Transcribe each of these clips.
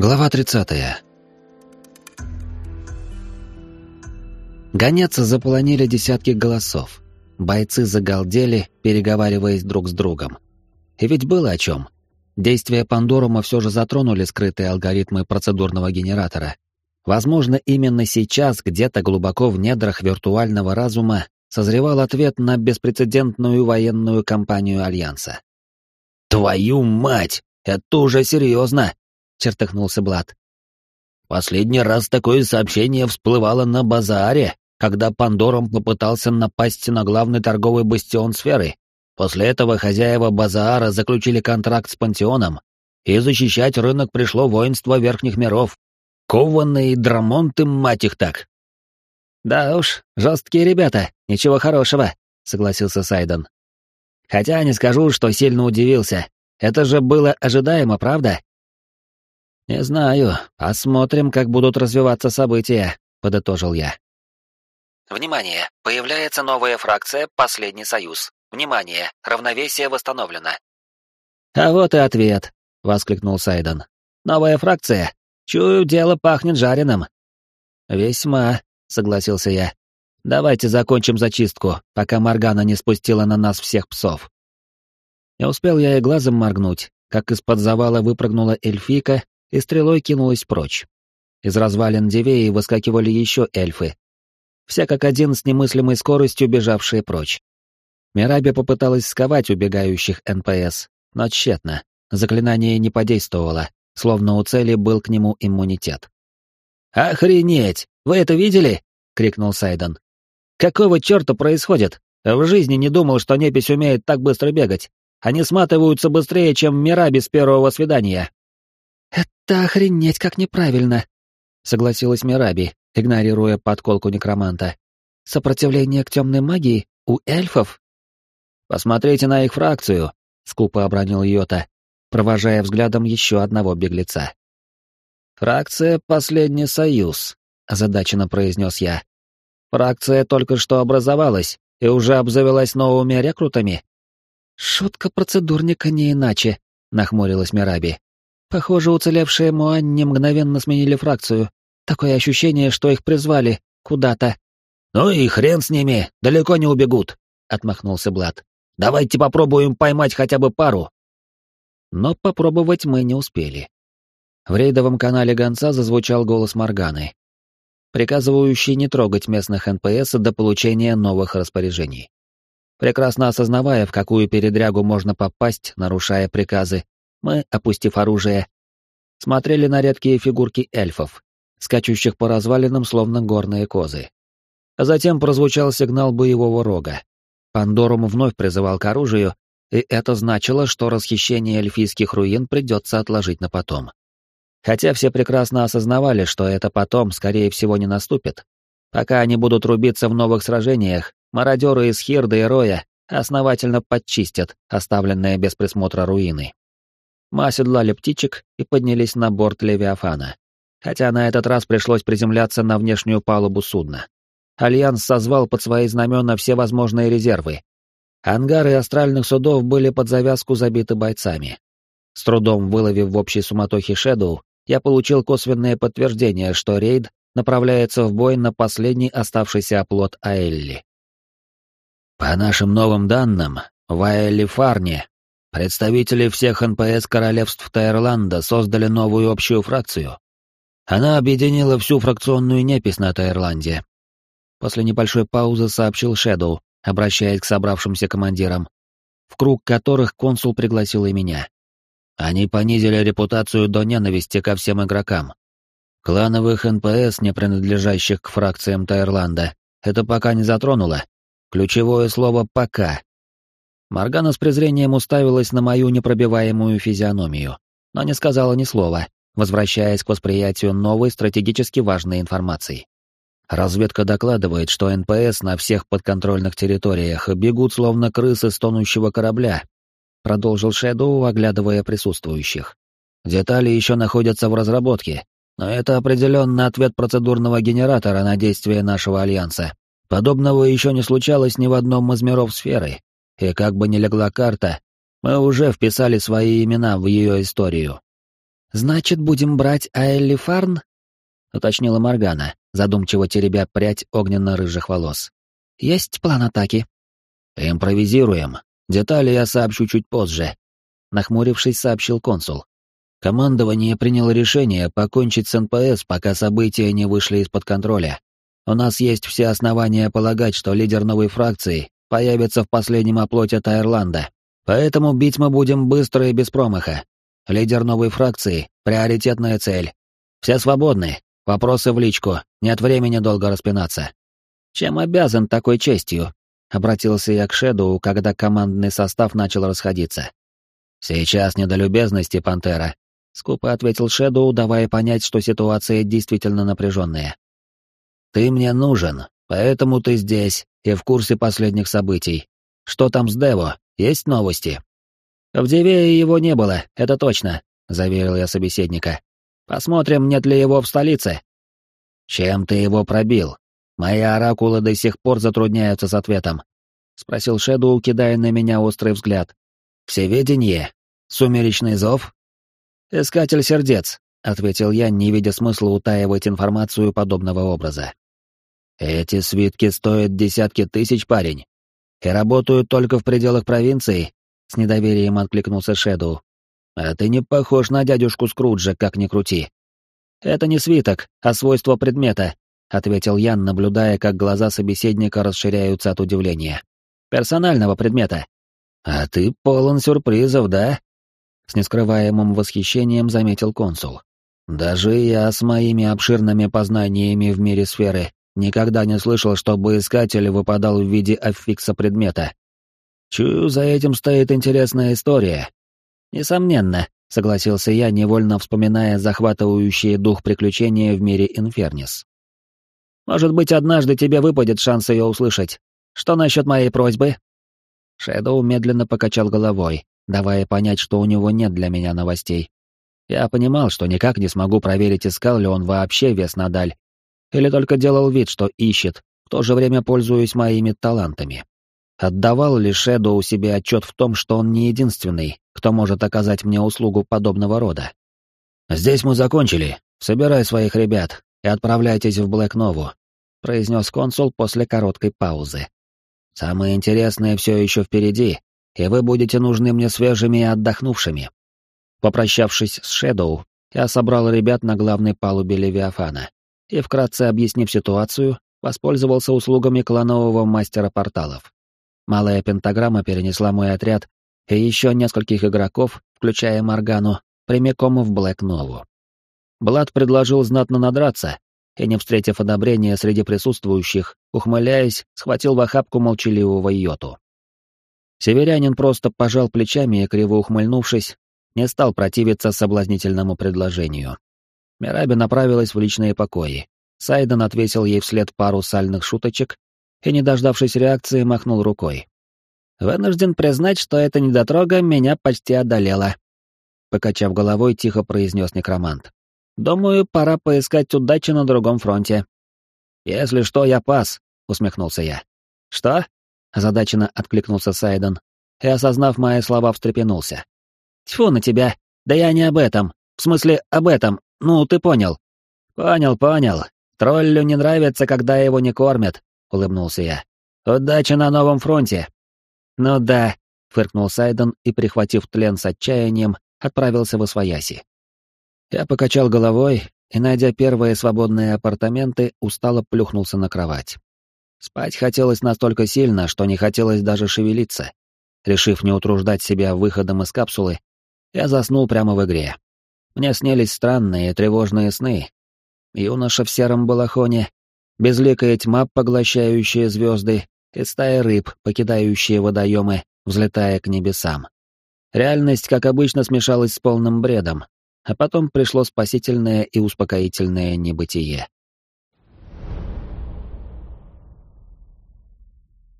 Глава 30. Гоняться заполонили десятки голосов. Бойцы загалдели, переговариваясь друг с другом. И ведь было о чем. Действия Пандорума все же затронули скрытые алгоритмы процедурного генератора. Возможно, именно сейчас, где-то глубоко в недрах виртуального разума, созревал ответ на беспрецедентную военную кампанию Альянса. «Твою мать! Это уже серьезно!» — чертыхнулся Блад. «Последний раз такое сообщение всплывало на базаре, когда Пандором попытался напасть на главный торговый бастион сферы. После этого хозяева базаара заключили контракт с Пантеоном, и защищать рынок пришло воинство Верхних миров. Кованные драмонты, мать их так!» «Да уж, жесткие ребята, ничего хорошего», — согласился Сайден. «Хотя не скажу, что сильно удивился. Это же было ожидаемо, правда?» «Не знаю. Посмотрим, как будут развиваться события», — подытожил я. Внимание! Появляется новая фракция «Последний союз». Внимание! Равновесие восстановлено. «А вот и ответ», — воскликнул Сайден. «Новая фракция. Чую, дело пахнет жареным». «Весьма», согласился я. Давайте закончим зачистку, пока Моргана не спустила на нас всех псов. Не успел я и глазом моргнуть, как из-под завала выпрыгнула эльфийка и стрелой кинулась прочь. Из развалин Дивеи выскакивали еще эльфы. Все как один с немыслимой скоростью бежавшие прочь. Мираби попыталась сковать убегающих НПС, но тщетно. Заклинание не подействовало, словно у цели был к нему иммунитет. «Охренеть! Вы это видели?» — крикнул Сайден. «Какого черта происходит? В жизни не думал, что непись умеет так быстро бегать. Они сматываются быстрее, чем Мираби с первого свидания». «Это охренеть как неправильно», — согласилась Мираби, игнорируя подколку некроманта. «Сопротивление к темной магии у эльфов?» «Посмотрите на их фракцию», — скупо обронил Йота, провожая взглядом еще одного беглеца. «Фракция «Последний союз», — озадаченно произнес я. «Фракция только что образовалась и уже обзавелась новыми рекрутами». «Шутка процедурника не иначе», — нахмурилась Мираби. «Похоже, уцелевшие Муанни мгновенно сменили фракцию. Такое ощущение, что их призвали куда-то». «Ну и хрен с ними, далеко не убегут», — отмахнулся Блад. «Давайте попробуем поймать хотя бы пару». Но попробовать мы не успели. В рейдовом канале гонца зазвучал голос Морганы, приказывающий не трогать местных НПС до получения новых распоряжений. Прекрасно осознавая, в какую передрягу можно попасть, нарушая приказы, мы, опустив оружие, смотрели на редкие фигурки эльфов, скачущих по развалинам словно горные козы. А затем прозвучал сигнал боевого рога. Пандорум вновь призывал к оружию, и это значило, что расхищение эльфийских руин придется отложить на потом. Хотя все прекрасно осознавали, что это потом, скорее всего, не наступит. Пока они будут рубиться в новых сражениях, мародеры из Хирда и Роя основательно подчистят оставленные без присмотра руины. Мы оседлали птичек и поднялись на борт Левиафана. Хотя на этот раз пришлось приземляться на внешнюю палубу судна. Альянс созвал под свои знамена все возможные резервы. Ангары астральных судов были под завязку забиты бойцами. С трудом выловив в общей суматохе Шэдоу, я получил косвенное подтверждение, что рейд направляется в бой на последний оставшийся оплот Аэлли. По нашим новым данным, в Аэлли-Фарне представители всех НПС королевств Таирланда создали новую общую фракцию. Она объединила всю фракционную непись на Таирланде. После небольшой паузы сообщил Шэдоу, обращаясь к собравшимся командирам, в круг которых консул пригласил и меня. Они понизили репутацию до ненависти ко всем игрокам. Клановых НПС, не принадлежащих к фракциям Таирланда, это пока не затронуло. Ключевое слово «пока». Моргана с презрением уставилась на мою непробиваемую физиономию, но не сказала ни слова, возвращаясь к восприятию новой стратегически важной информации. Разведка докладывает, что НПС на всех подконтрольных территориях бегут словно крысы с тонущего корабля, — продолжил Шэдоу, оглядывая присутствующих. «Детали еще находятся в разработке, но это определенно ответ процедурного генератора на действия нашего Альянса. Подобного еще не случалось ни в одном из миров сферы, и как бы ни легла карта, мы уже вписали свои имена в ее историю. «Значит, будем брать Аэлли Фарн?» — уточнила Моргана, задумчиво теребя прядь огненно-рыжих волос. «Есть план атаки?» «Импровизируем. Детали я сообщу чуть позже», — нахмурившись, сообщил консул. Командование приняло решение покончить с НПС, пока события не вышли из-под контроля. У нас есть все основания полагать, что лидер новой фракции появится в последнем оплоте Тайрланда. Поэтому бить мы будем быстро и без промаха. Лидер новой фракции — приоритетная цель. Все свободны. Вопросы в личку. Нет времени долго распинаться. Чем обязан такой честью? Обратился я к Шеду, когда командный состав начал расходиться. Сейчас не до любезности, Пантера. Скупо ответил Шеду, давая понять, что ситуация действительно напряженная. Ты мне нужен, поэтому ты здесь и в курсе последних событий. Что там с Дево? Есть новости? В Девее его не было, это точно, заверил я собеседника. Посмотрим, нет ли его в столице. Чем ты его пробил? Мои оракулы до сих пор затрудняются с ответом. Спросил Шэдоу, кидая на меня острый взгляд. Всеведение? Сумеречный зов? Искатель сердец, ответил я, не видя смысла утаивать информацию подобного образа. Эти свитки стоят десятки тысяч, парень. И работают только в пределах провинции, с недоверием откликнулся Шэдоу. А ты не похож на дядюшку Скруджа, как ни крути. Это не свиток, а свойство предмета, ответил Ян, наблюдая, как глаза собеседника расширяются от удивления. Персонального предмета. А ты полон сюрпризов, да? С нескрываемым восхищением заметил консул. Даже я с моими обширными познаниями в мире сферы Никогда не слышал, чтобы искатель выпадал в виде аффикса предмета. Чую, за этим стоит интересная история. Несомненно, согласился я, невольно вспоминая захватывающие дух приключения в мире Инфернис. Может быть, однажды тебе выпадет шанс ее услышать. Что насчет моей просьбы? Шэдоу медленно покачал головой, давая понять, что у него нет для меня новостей. Я понимал, что никак не смогу проверить, искал ли он вообще вес на даль, или только делал вид, что ищет, в то же время пользуясь моими талантами. Отдавал ли Шэдоу себе отчет в том, что он не единственный, кто может оказать мне услугу подобного рода? «Здесь мы закончили. Собирай своих ребят и отправляйтесь в Блэк-Нову», — произнес консул после короткой паузы. «Самое интересное все еще впереди, и вы будете нужны мне свежими и отдохнувшими». Попрощавшись с Шэдоу, я собрал ребят на главной палубе Левиафана и, вкратце объяснив ситуацию, воспользовался услугами кланового мастера порталов. Малая пентаграмма перенесла мой отряд и еще нескольких игроков, включая Моргану, прямиком в Блэк Нову. Блад предложил знатно надраться, и, не встретив одобрения среди присутствующих, ухмыляясь, схватил в охапку молчаливого йоту. Северянин просто пожал плечами и, криво ухмыльнувшись, не стал противиться соблазнительному предложению. Мираби направилась в личные покои. Сайден отвесил ей вслед пару сальных шуточек и, не дождавшись реакции, махнул рукой. «Вынужден признать, что эта недотрога меня почти одолела», — покачав головой, тихо произнес некромант. «Думаю, пора поискать удачи на другом фронте». «Если что, я пас», — усмехнулся я. «Что?» — озадаченно откликнулся Сайден и, осознав мои слова, встрепенулся. «Тьфу на тебя! Да я не об этом! В смысле, об этом! Ну, ты понял. Понял, понял. Троллю не нравится, когда его не кормят, улыбнулся я. Удачи на новом фронте. Ну да, фыркнул Сайден и, прихватив тлен с отчаянием, отправился в Освояси. Я покачал головой и, найдя первые свободные апартаменты, устало плюхнулся на кровать. Спать хотелось настолько сильно, что не хотелось даже шевелиться. Решив не утруждать себя выходом из капсулы, я заснул прямо в игре. Мне снились странные тревожные сны. Юноша в сером балахоне, безликая тьма, поглощающая звезды, и стая рыб, покидающие водоемы, взлетая к небесам. Реальность, как обычно, смешалась с полным бредом, а потом пришло спасительное и успокоительное небытие.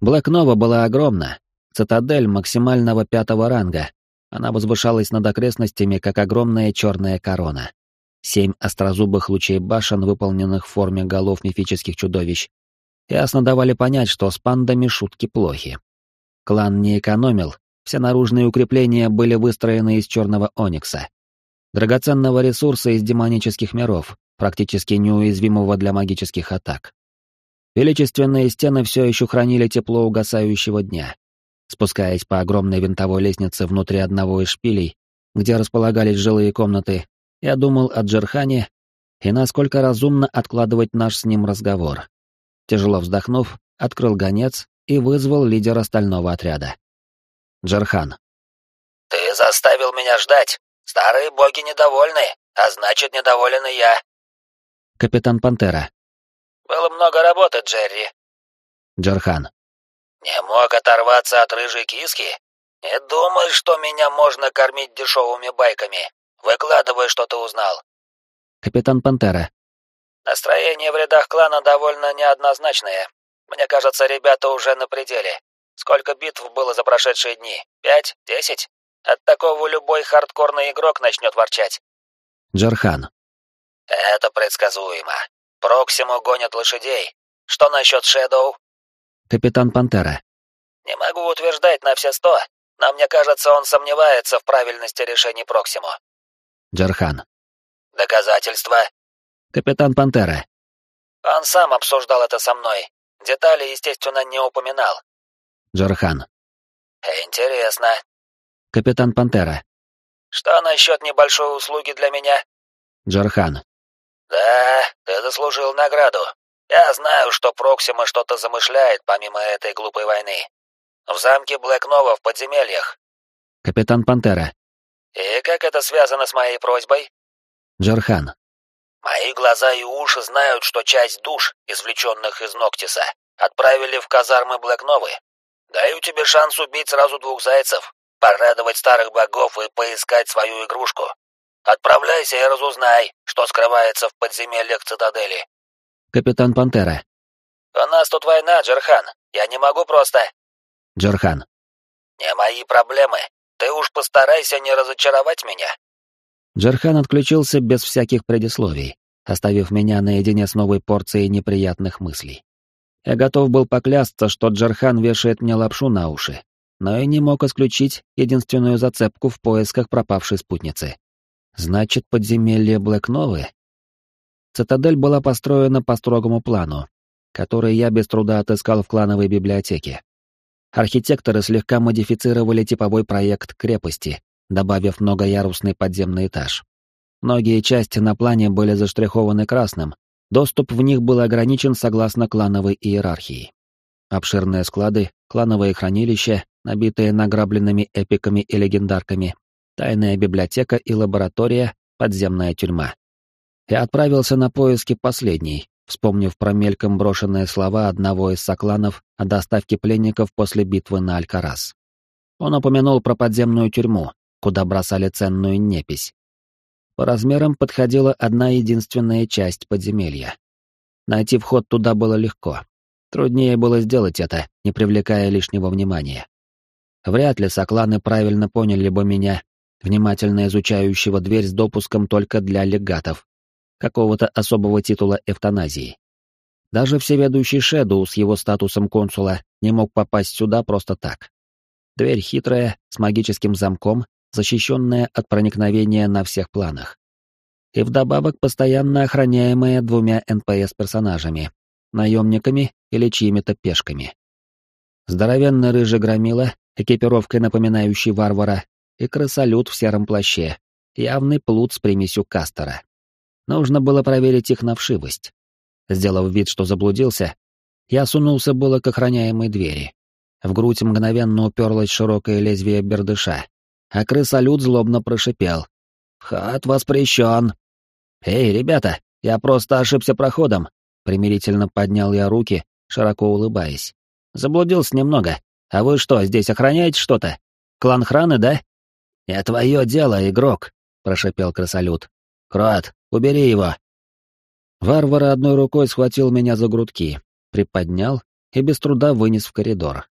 Блэкнова была огромна, цитадель максимального пятого ранга, она возвышалась над окрестностями, как огромная черная корона. Семь острозубых лучей башен, выполненных в форме голов мифических чудовищ, ясно давали понять, что с пандами шутки плохи. Клан не экономил, все наружные укрепления были выстроены из черного оникса. драгоценного ресурса из демонических миров, практически неуязвимого для магических атак. Величественные стены все еще хранили тепло угасающего дня. Спускаясь по огромной винтовой лестнице внутри одного из шпилей, где располагались жилые комнаты, я думал о Джерхане и насколько разумно откладывать наш с ним разговор. Тяжело вздохнув, открыл гонец и вызвал лидера стального отряда. Джерхан. «Ты заставил меня ждать. Старые боги недовольны, а значит, недоволен и я». Капитан Пантера. «Было много работы, Джерри». Джерхан. «Не мог оторваться от рыжей киски? Не думай, что меня можно кормить дешевыми байками. Выкладывай, что ты узнал». Капитан Пантера. «Настроение в рядах клана довольно неоднозначное. Мне кажется, ребята уже на пределе. Сколько битв было за прошедшие дни? Пять? Десять? От такого любой хардкорный игрок начнет ворчать. Джархан. Это предсказуемо. Проксиму гонят лошадей. Что насчет Шэдоу? Капитан Пантера. Не могу утверждать на все сто, но мне кажется, он сомневается в правильности решений Проксиму. Джархан. Доказательства? Капитан Пантера. Он сам обсуждал это со мной. Детали, естественно, не упоминал. Джархан. Интересно. Капитан Пантера. Что насчет небольшой услуги для меня? Джархан. Да, ты заслужил награду. Я знаю, что Проксима что-то замышляет помимо этой глупой войны. В замке Блэкнова в подземельях. Капитан Пантера. И как это связано с моей просьбой? Джархан. Мои глаза и уши знают, что часть душ, извлеченных из Ноктиса, отправили в казармы Блэкновы. Даю тебе шанс убить сразу двух зайцев, порадовать старых богов и поискать свою игрушку. Отправляйся и разузнай, что скрывается в подземельях цитадели. Капитан Пантера. У нас тут война, Джерхан. Я не могу просто... Джерхан. Не мои проблемы. Ты уж постарайся не разочаровать меня. Джерхан отключился без всяких предисловий, оставив меня наедине с новой порцией неприятных мыслей. Я готов был поклясться, что Джерхан вешает мне лапшу на уши, но и не мог исключить единственную зацепку в поисках пропавшей спутницы. Значит, подземелье Блэкновы? Цитадель была построена по строгому плану, который я без труда отыскал в клановой библиотеке. Архитекторы слегка модифицировали типовой проект крепости, добавив многоярусный подземный этаж. Многие части на плане были заштрихованы красным, доступ в них был ограничен согласно клановой иерархии. Обширные склады, клановые хранилища, набитые награбленными эпиками и легендарками, тайная библиотека и лаборатория, подземная тюрьма. Я отправился на поиски последней, вспомнив про мельком брошенные слова одного из сокланов о доставке пленников после битвы на Алькарас. Он упомянул про подземную тюрьму, куда бросали ценную непись. По размерам подходила одна единственная часть подземелья. Найти вход туда было легко. Труднее было сделать это, не привлекая лишнего внимания. Вряд ли сокланы правильно поняли бы меня, внимательно изучающего дверь с допуском только для легатов, какого-то особого титула эвтаназии. Даже всеведущий Шэдоу с его статусом консула не мог попасть сюда просто так. Дверь хитрая, с магическим замком, защищенная от проникновения на всех планах. И вдобавок постоянно охраняемая двумя НПС-персонажами, наемниками или чьими-то пешками. Здоровенный рыжий громила, экипировкой напоминающий варвара, и крысолют в сером плаще, явный плут с примесью кастера. Нужно было проверить их на вшивость. Сделав вид, что заблудился, я сунулся было к охраняемой двери. В грудь мгновенно уперлось широкое лезвие бердыша, а крысолют злобно прошипел. «Вход воспрещен!» «Эй, ребята, я просто ошибся проходом!» Примирительно поднял я руки, широко улыбаясь. «Заблудился немного. А вы что, здесь охраняете что-то? Клан Храны, да?» «Не твое дело, игрок!» — прошипел крысолют. «Крот, убери его!» Варвар одной рукой схватил меня за грудки, приподнял и без труда вынес в коридор.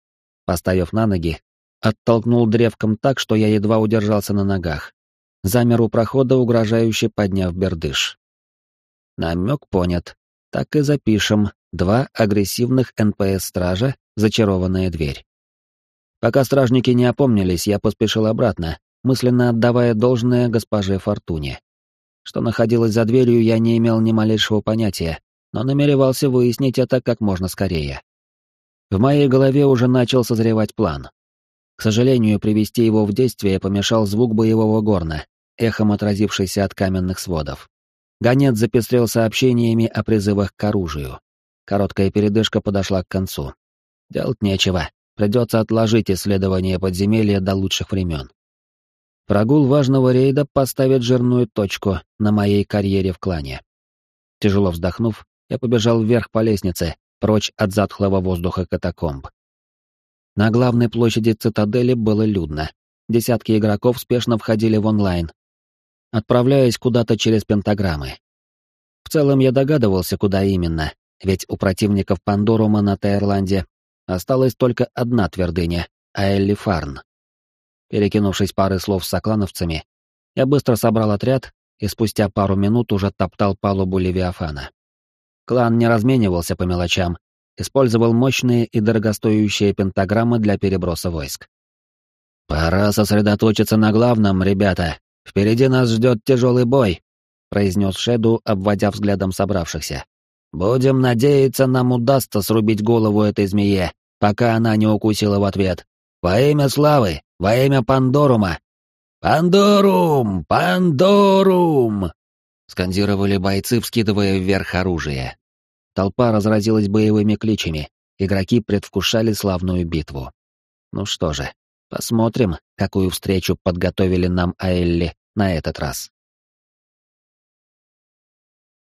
Поставив на ноги, оттолкнул древком так, что я едва удержался на ногах. Замер у прохода, угрожающе подняв бердыш. Намек понят. Так и запишем. Два агрессивных НПС-стража, зачарованная дверь. Пока стражники не опомнились, я поспешил обратно, мысленно отдавая должное госпоже Фортуне. Что находилось за дверью, я не имел ни малейшего понятия, но намеревался выяснить это как можно скорее. В моей голове уже начал созревать план. К сожалению, привести его в действие помешал звук боевого горна, эхом отразившийся от каменных сводов. Гонец запестрел сообщениями о призывах к оружию. Короткая передышка подошла к концу. Делать нечего, придется отложить исследование подземелья до лучших времен. Прогул важного рейда поставит жирную точку на моей карьере в клане. Тяжело вздохнув, я побежал вверх по лестнице, прочь от затхлого воздуха катакомб. На главной площади цитадели было людно. Десятки игроков спешно входили в онлайн, отправляясь куда-то через пентаграммы. В целом я догадывался, куда именно, ведь у противников Пандорума на Тайрланде осталась только одна твердыня — Аэлли Фарн. Перекинувшись парой слов с соклановцами, я быстро собрал отряд и спустя пару минут уже топтал палубу Левиафана. Клан не разменивался по мелочам, использовал мощные и дорогостоящие пентаграммы для переброса войск. «Пора сосредоточиться на главном, ребята. Впереди нас ждет тяжелый бой», — произнес Шеду, обводя взглядом собравшихся. «Будем надеяться, нам удастся срубить голову этой змее, пока она не укусила в ответ. Во имя славы, во имя Пандорума!» «Пандорум! Пандорум!» — скандировали бойцы, вскидывая вверх оружие. Толпа разразилась боевыми кличами, игроки предвкушали славную битву. Ну что же, посмотрим, какую встречу подготовили нам Аэлли на этот раз.